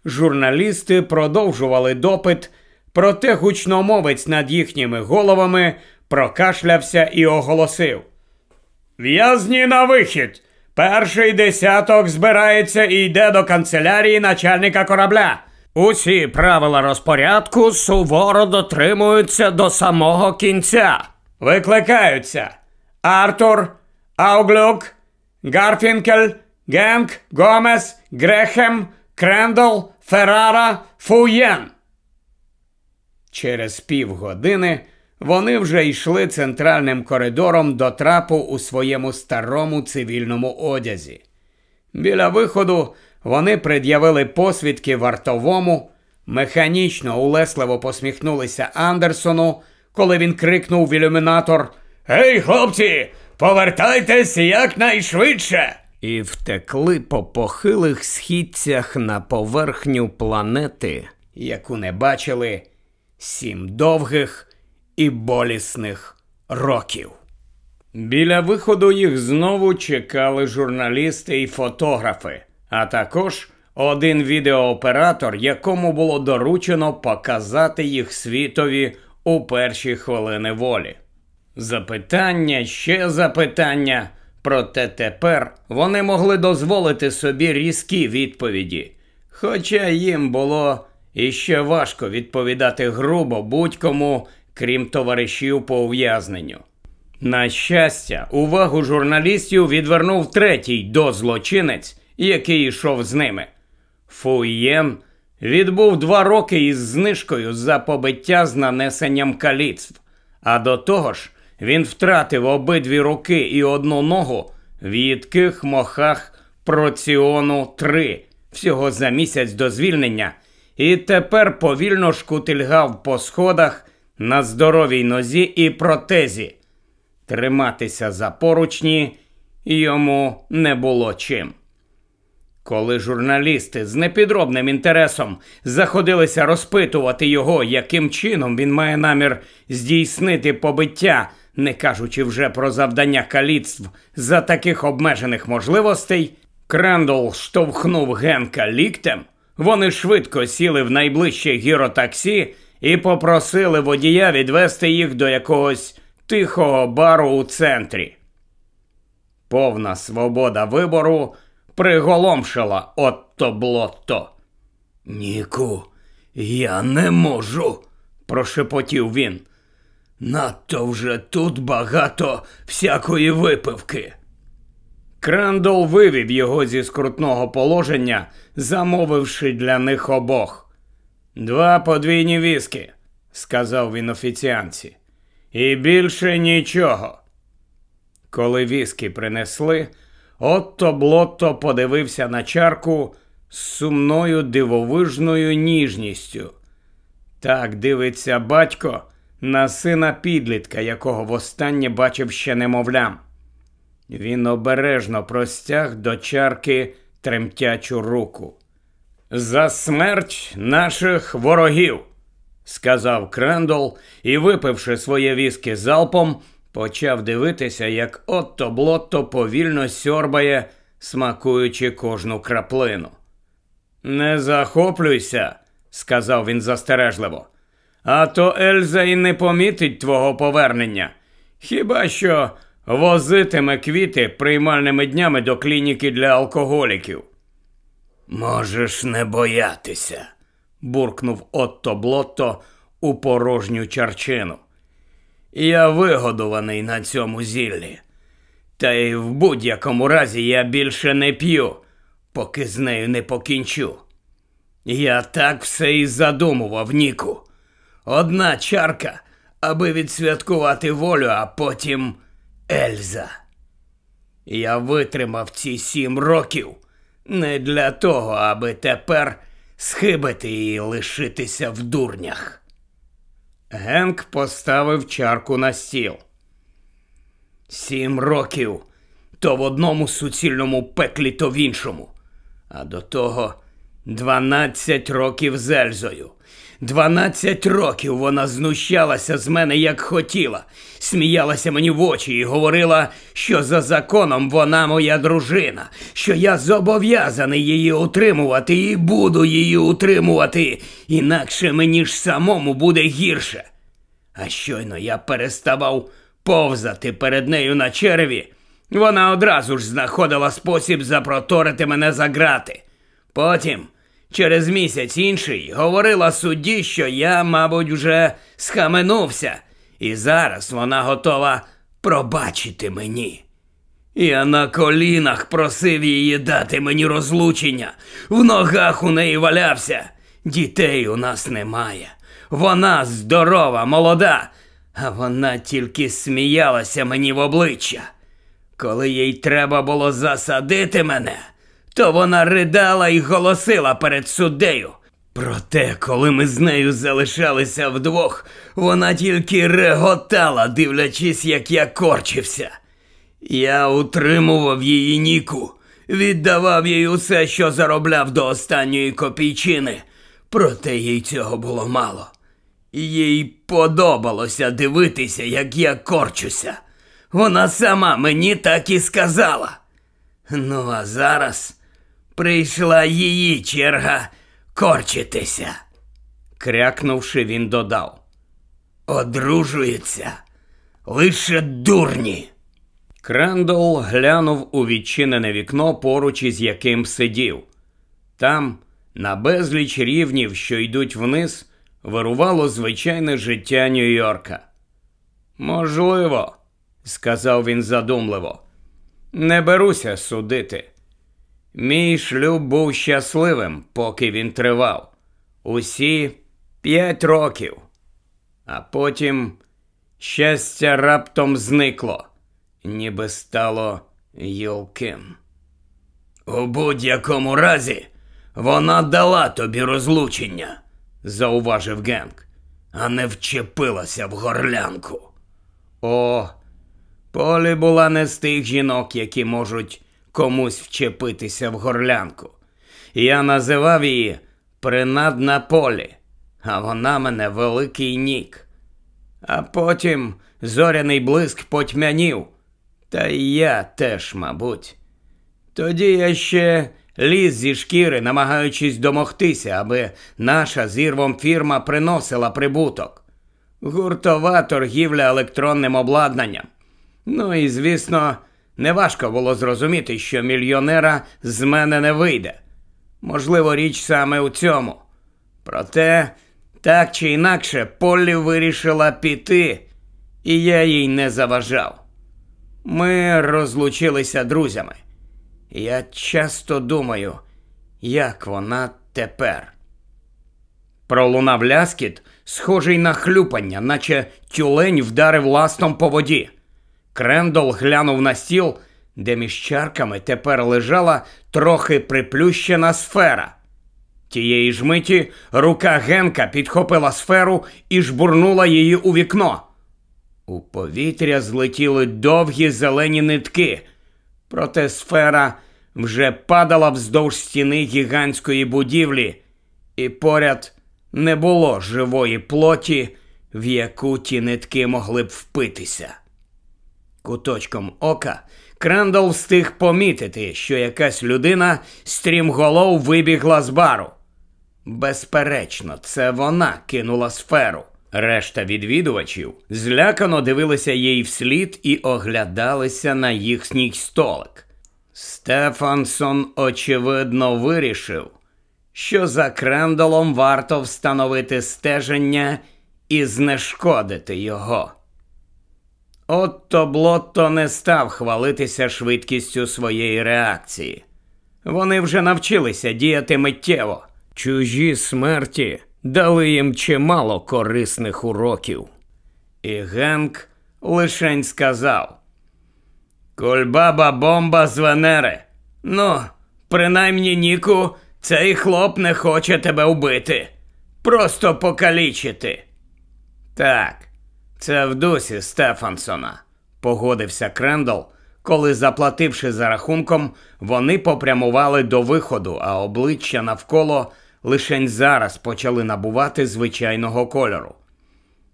Speaker 1: Журналісти продовжували допит. Проте гучномовець над їхніми головами прокашлявся і оголосив: В'язні на вихід! Перший десяток збирається і йде до канцелярії начальника корабля. Усі правила розпорядку суворо дотримуються до самого кінця. Викликаються Артур, Ауглюк, Гарфінкель, Генк, Гомес, Грехем, Крендол, Феррара, Фуєн. Через півгодини вони вже йшли центральним коридором до трапу у своєму старому цивільному одязі. Біля виходу вони пред'явили посвідки вартовому, механічно улесливо посміхнулися Андерсону, коли він крикнув в ілюмінатор Гей, хлопці, повертайтесь якнайшвидше! І втекли по похилих східцях на поверхню планети, яку не бачили сім довгих і болісних років. Біля виходу їх знову чекали журналісти і фотографи, а також один відеооператор, якому було доручено показати їх світові у перші хвилини волі. Запитання, ще запитання. Проте тепер вони могли дозволити собі різкі відповіді, хоча їм було іще важко відповідати грубо будь-кому, крім товаришів по ув'язненню. На щастя, увагу журналістів відвернув третій дозлочинець, який йшов з ними. Фуєн відбув два роки із знижкою за побиття з нанесенням каліцтв, а до того ж, він втратив обидві руки і одну ногу в їдких мохах проціону 3 всього за місяць до звільнення, і тепер повільно шкутильгав по сходах на здоровій нозі і протезі. Триматися за поручні йому не було чим. Коли журналісти з непідробним інтересом заходилися розпитувати його, яким чином він має намір здійснити побиття, не кажучи вже про завдання каліцтв за таких обмежених можливостей, Крендол штовхнув Генка ліктем, вони швидко сіли в найближче гіротаксі і попросили водія відвести їх до якогось тихого бару у центрі. Повна свобода вибору приголомшила Отто Блотто. Ніку, я не можу, прошепотів він. Надто вже тут багато всякої випивки. Крендол вивів його зі скрутного положення, замовивши для них обох. Два подвійні віскі, сказав він офіціанці, і більше нічого. Коли віскі принесли, Отто Блотто подивився на чарку з сумною дивовижною ніжністю. Так дивиться батько на сина підлітка, якого востаннє бачив ще немовлям. Він обережно простяг до чарки тремтячу руку. За смерть наших ворогів, сказав Крендол і, випивши своє віскі залпом, почав дивитися, як отто блотто повільно сьорбає, смакуючи кожну краплину. Не захоплюйся, сказав він застережливо. А то Ельза і не помітить твого повернення. Хіба що возитиме квіти приймальними днями до клініки для алкоголіків. Можеш не боятися, буркнув Отто Блотто у порожню чарчину. Я вигодований на цьому зіллі. Та й в будь-якому разі я більше не п'ю, поки з нею не покінчу. Я так все і задумував, Ніку. Одна чарка, аби відсвяткувати волю, а потім Ельза. Я витримав ці сім років не для того, аби тепер схибити і лишитися в дурнях. Генк поставив чарку на стіл. Сім років то в одному суцільному пеклі, то в іншому. А до того дванадцять років з Ельзою. Дванадцять років вона знущалася з мене як хотіла, сміялася мені в очі і говорила, що за законом вона моя дружина, що я зобов'язаний її утримувати і буду її утримувати, інакше мені ж самому буде гірше. А щойно я переставав повзати перед нею на черві, вона одразу ж знаходила спосіб запроторити мене за грати. Потім через місяць інший говорила судді, що я, мабуть, вже схаменувся, і зараз вона готова пробачити мені. Я на колінах просив її дати мені розлучення, в ногах у неї валявся. Дітей у нас немає. Вона здорова, молода, а вона тільки сміялася мені в обличчя. Коли їй треба було засадити мене, то вона ридала і голосила перед суддею. Проте, коли ми з нею залишалися вдвох, вона тільки реготала, дивлячись, як я корчився. Я утримував її ніку, віддавав їй усе, що заробляв до останньої копійчини, проте їй цього було мало. Їй подобалося дивитися, як я корчуся. Вона сама мені так і сказала. Ну, а зараз прийшла її черга корчитися. Крякнувши, він додав. Одружується лише дурні. Крендол глянув у відчинене вікно, поруч із яким сидів. Там, на безліч рівнів, що йдуть вниз, вирувало звичайне життя Нью-Йорка. Можливо, сказав він задумливо, не беруся судити. Мій шлюб був щасливим, поки він тривав. Усі п'ять років. А потім щастя раптом зникло, ніби стало гілким. У будь-якому разі вона дала тобі розлучення, зауважив Генк, а не вчепилася в горлянку. О, Полі була не з тих жінок, які можуть комусь вчепитися в горлянку. Я називав її принадна полі, а вона мене великий нік. А потім зоряний блиск потьмянів, та й я теж, мабуть. Тоді я ще ліз зі шкіри, намагаючись домогтися, аби наша зірвом фірма приносила прибуток. Гуртова торгівля електронним обладнанням. Ну і, звісно, неважко було зрозуміти, що мільйонера з мене не вийде. Можливо, річ саме у цьому. Проте, так чи інакше, Поллі вирішила піти, і я їй не заважав. Ми розлучилися друзями. Я часто думаю, як вона тепер. Пролунав ляскіт, схожий на хлюпання, наче тюлень вдарив ластом по воді. Крендол глянув на стіл, де між чарками тепер лежала трохи приплющена сфера. Тієї ж миті рука Генка підхопила сферу і жбурнула її у вікно. У повітря злетіли довгі зелені нитки, проте сфера вже падала вздовж стіни гігантської будівлі, і поряд не було живої плоті, в яку ті нитки могли б впитися. Куточком ока Крендол встиг помітити, що якась людина стрімголов вибігла з бару. Безперечно, це вона кинула сферу. Решта відвідувачів злякано дивилися їй вслід і оглядалися на їхній столик. Стефансон, очевидно, вирішив, що за крендолом варто встановити стеження і знешкодити його. Отто Блотто не став хвалитися швидкістю своєї реакції. Вони вже навчилися діяти миттєво. Чужі смерті дали їм чимало корисних уроків. І Генк лишень сказав: Кульбаба бомба з Венери. Ну, принаймні, Ніку, цей хлоп не хоче тебе вбити. Просто покалічити. Так, це в дусі Стефансона, погодився Крендол, коли, заплативши за рахунком, вони попрямували до виходу, а обличчя навколо лишень зараз почали набувати звичайного кольору.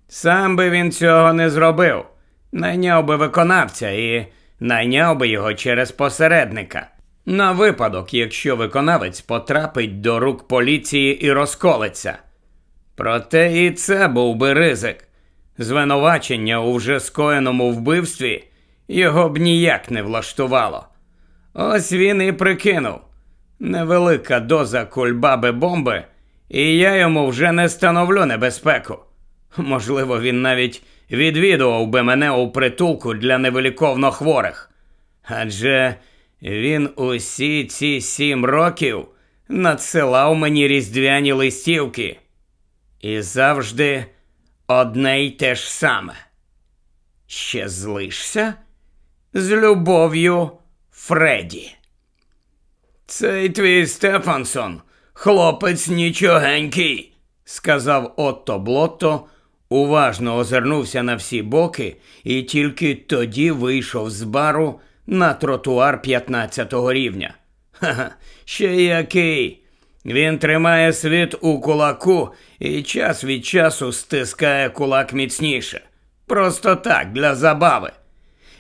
Speaker 1: Сам би він цього не зробив, найняв би виконавця і найняв би його через посередника. На випадок, якщо виконавець потрапить до рук поліції і розколиться. Проте і це був би ризик. Звинувачення у вже скоєному вбивстві його б ніяк не влаштувало. Ось він і прикинув невелика доза кульбаби бомби, і я йому вже не становлю небезпеку. Можливо, він навіть відвідував би мене у притулку для невеликовно хворих. Адже він усі ці сім років надсилав мені різдвяні листівки. І завжди одне й те ж саме. Ще злишся? З любов'ю Фредді. Цей твій Стефансон, хлопець нічогенький, сказав Отто Блотто, уважно озирнувся на всі боки і тільки тоді вийшов з бару на тротуар 15-го рівня. Ха-ха, ще який. Він тримає світ у кулаку і час від часу стискає кулак міцніше. Просто так, для забави.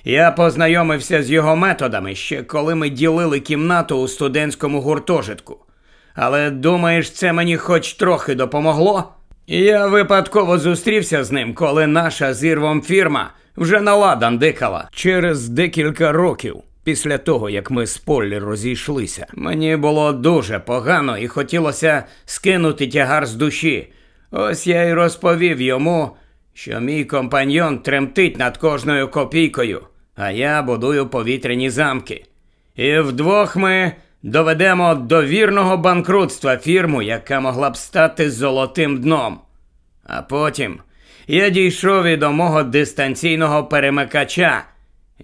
Speaker 1: Я познайомився з його методами ще коли ми ділили кімнату у студентському гуртожитку. Але думаєш, це мені хоч трохи допомогло? Я випадково зустрівся з ним, коли наша з Ірвом фірма вже на ладан дикала через декілька років. Після того, як ми з Поллі розійшлися, мені було дуже погано і хотілося скинути тягар з душі. Ось я й розповів йому, що мій компаньйон тремтить над кожною копійкою, а я будую повітряні замки. І вдвох ми доведемо до вірного банкрутства фірму, яка могла б стати золотим дном. А потім я дійшов і до мого дистанційного перемикача.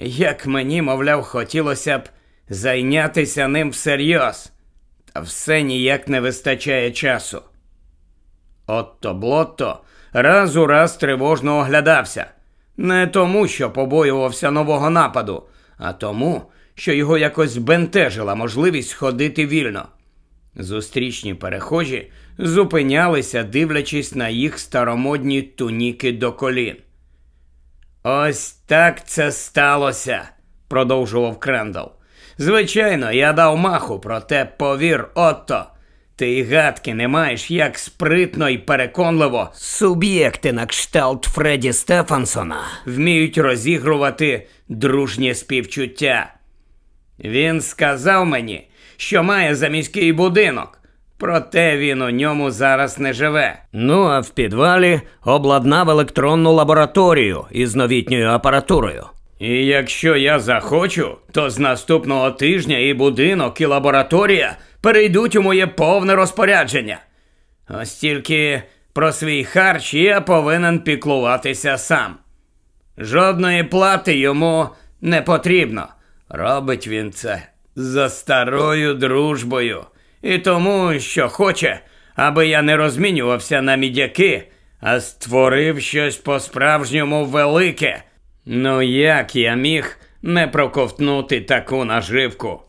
Speaker 1: Як мені, мовляв, хотілося б зайнятися ним всерйоз, та все ніяк не вистачає часу. Отто Блотто раз у раз тривожно оглядався, не тому, що побоювався нового нападу, а тому, що його якось бентежила можливість ходити вільно. Зустрічні перехожі зупинялися, дивлячись на їх старомодні туніки до колін. Ось так це сталося, продовжував Крендал. Звичайно, я дав маху, проте повір, Отто, ти й гадки не маєш, як спритно і переконливо суб'єкти на кшталт Фредді Стефансона вміють розігрувати дружнє співчуття. Він сказав мені, що має заміський будинок, проте він у ньому зараз не живе. Ну а в підвалі обладнав електронну лабораторію із новітньою апаратурою. І якщо я захочу, то з наступного тижня і будинок, і лабораторія перейдуть у моє повне розпорядження. Ось тільки про свій харч я повинен піклуватися сам. Жодної плати йому не потрібно. Робить він це за старою дружбою і тому, що хоче, аби я не розмінювався на мідяки, а створив щось по-справжньому велике. Ну як я міг не проковтнути таку наживку?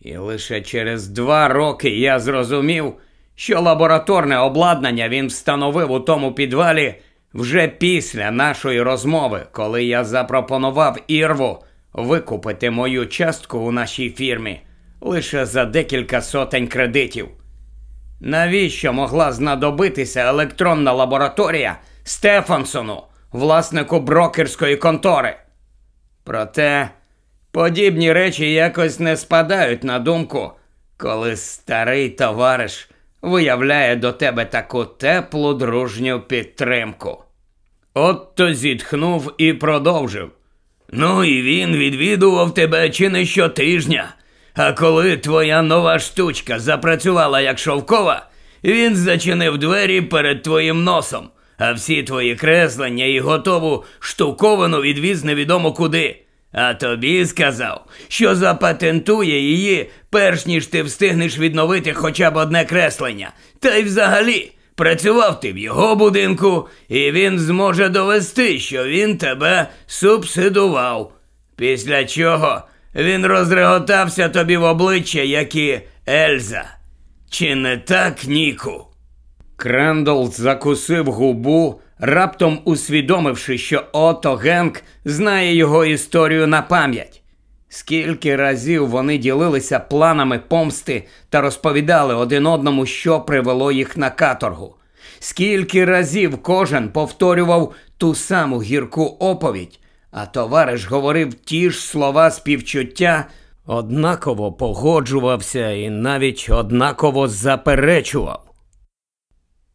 Speaker 1: І лише через два роки я зрозумів, що лабораторне обладнання він встановив у тому підвалі вже після нашої розмови, коли я запропонував Ірву викупити мою частку у нашій фірмі лише за декілька сотень кредитів. Навіщо могла знадобитися електронна лабораторія Стефансону, власнику брокерської контори? Проте подібні речі якось не спадають на думку, коли старий товариш виявляє до тебе таку теплу дружню підтримку. Отто зітхнув і продовжив. Ну і він відвідував тебе чи не щотижня. А коли твоя нова штучка запрацювала як шовкова, він зачинив двері перед твоїм носом, а всі твої креслення і готову штуковину відвіз невідомо куди. А тобі сказав, що запатентує її, перш ніж ти встигнеш відновити хоча б одне креслення. Та й взагалі працював ти в його будинку, і він зможе довести, що він тебе субсидував. Після чого він розреготався тобі в обличчя, як і Ельза. Чи не так, Ніку? Крендол закусив губу, раптом усвідомивши, що Ото Генк знає його історію на пам'ять. Скільки разів вони ділилися планами помсти та розповідали один одному, що привело їх на каторгу. Скільки разів кожен повторював ту саму гірку оповідь, а товариш говорив ті ж слова співчуття, однаково погоджувався і навіть однаково заперечував.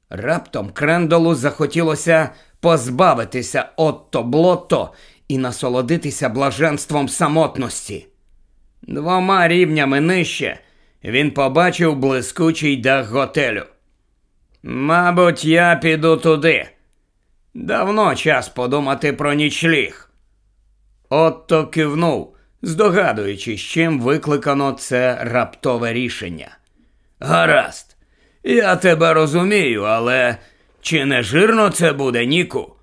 Speaker 1: Раптом Крендолу захотілося позбавитися Отто Блотто і насолодитися блаженством самотності. Двома рівнями нижче він побачив блискучий дах готелю. Мабуть, я піду туди. Давно час подумати про нічліг. Отто кивнув, здогадуючись, чим викликано це раптове рішення. Гаразд, я тебе розумію, але чи не жирно це буде, Ніку?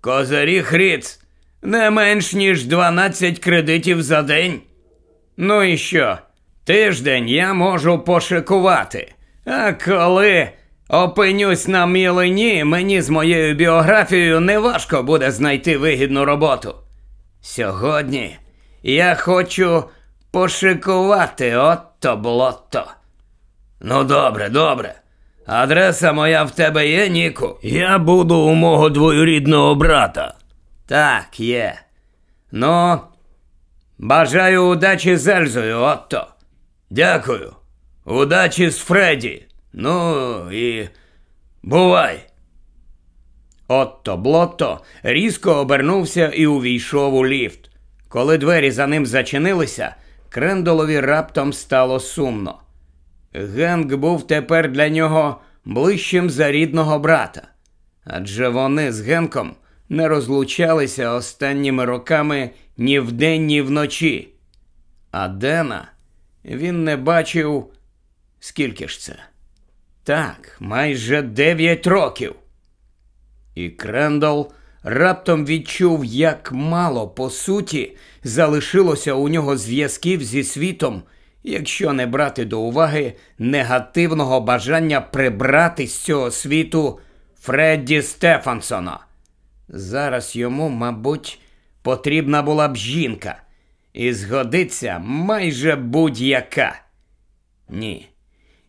Speaker 1: Козарі Хріц, не менш ніж 12 кредитів за день. Ну і що? Тиждень я можу пошикувати. А коли опинюсь на мілині, мені з моєю біографією неважко буде знайти вигідну роботу. Сьогодні я хочу пошикувати отто блотто. Ну, добре, добре. Адреса моя в тебе є, Ніку?
Speaker 2: Я буду у мого двоюрідного брата.
Speaker 1: Так, є. Ну, бажаю удачі з Ельзою, Отто.
Speaker 2: Дякую. Удачі з Фредді. Ну і бувай.
Speaker 1: Отто Блотто різко обернувся і увійшов у ліфт. Коли двері за ним зачинилися, Крендолові раптом стало сумно. Генк був тепер для нього ближчим за рідного брата, адже вони з Генком не розлучалися останніми роками ні вдень, ні вночі. А Дена він не бачив. Скільки ж це? Так, майже дев'ять років. І Крендол раптом відчув, як мало по суті залишилося у нього зв'язків зі світом, якщо не брати до уваги негативного бажання прибрати з цього світу Фредді Стефансона. Зараз йому, мабуть, потрібна була б жінка, і згодиться майже будь-яка. Ні,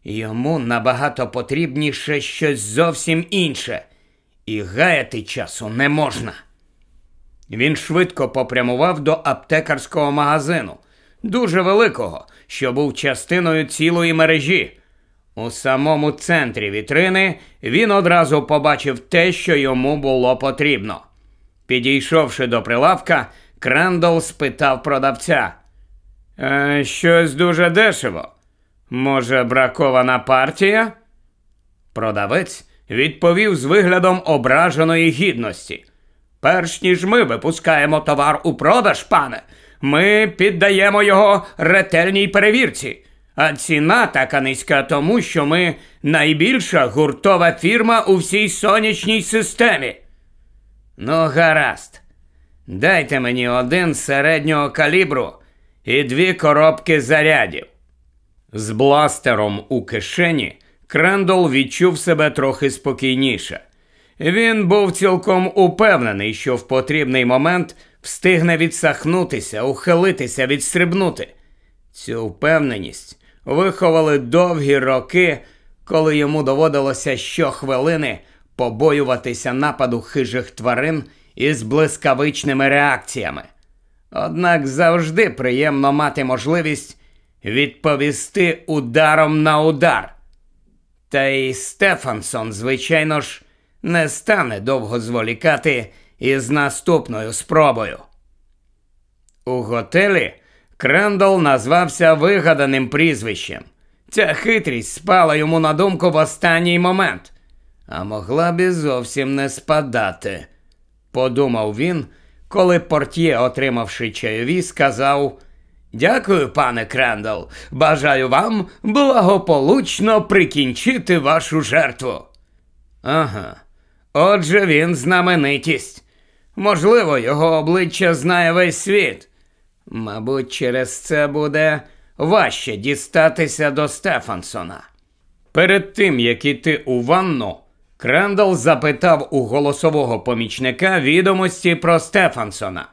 Speaker 1: йому набагато потрібніше щось зовсім інше, і гаяти часу не можна. Він швидко попрямував до аптекарського магазину, дуже великого, що був частиною цілої мережі. У самому центрі вітрини він одразу побачив те, що йому було потрібно. Підійшовши до прилавка, Крендол спитав продавця. «Е, Щось дуже дешево. Може, бракована партія? Продавець відповів з виглядом ображеної гідності. Перш ніж ми випускаємо товар у продаж, пане, ми піддаємо його ретельній перевірці. А ціна така низька тому, що ми найбільша гуртова фірма у всій сонячній системі. Ну, гаразд. Дайте мені один середнього калібру і дві коробки зарядів. З бластером у кишені Крендол відчув себе трохи спокійніше. Він був цілком упевнений, що в потрібний момент встигне відсахнутися, ухилитися, відстрибнути. Цю впевненість виховали довгі роки, коли йому доводилося щохвилини побоюватися нападу хижих тварин із блискавичними реакціями. Однак завжди приємно мати можливість відповісти ударом на удар. Та й Стефансон, звичайно ж, не стане довго зволікати із наступною спробою. У готелі Крендол назвався вигаданим прізвищем. Ця хитрість спала йому на думку в останній момент, а могла б і зовсім не спадати, подумав він, коли портє, отримавши чайові, сказав Дякую, пане Крендол. Бажаю вам благополучно прикінчити вашу жертву. Ага. Отже, він знаменитість. Можливо, його обличчя знає весь світ. Мабуть, через це буде важче дістатися до Стефансона. Перед тим, як іти у ванну, Крендал запитав у голосового помічника відомості про Стефансона.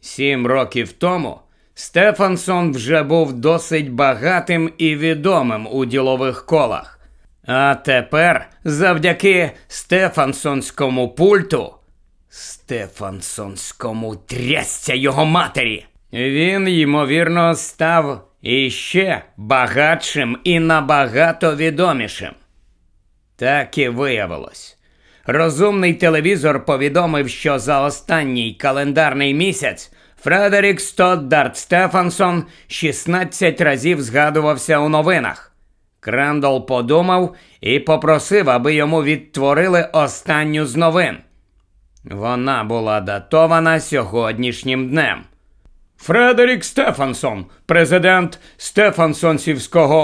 Speaker 1: Сім років тому Стефансон вже був досить багатим і відомим у ділових колах. А тепер, завдяки Стефансонському пульту, Стефансонському трясця його матері, він, ймовірно, став іще багатшим і набагато відомішим. Так і виявилось. Розумний телевізор повідомив, що за останній календарний місяць Фредерік Стоддарт Стефансон 16 разів згадувався у новинах. Крендол подумав і попросив, аби йому відтворили останню з новин. Вона була датована сьогоднішнім днем. Фредерік Стефансон, президент Стефансонсівського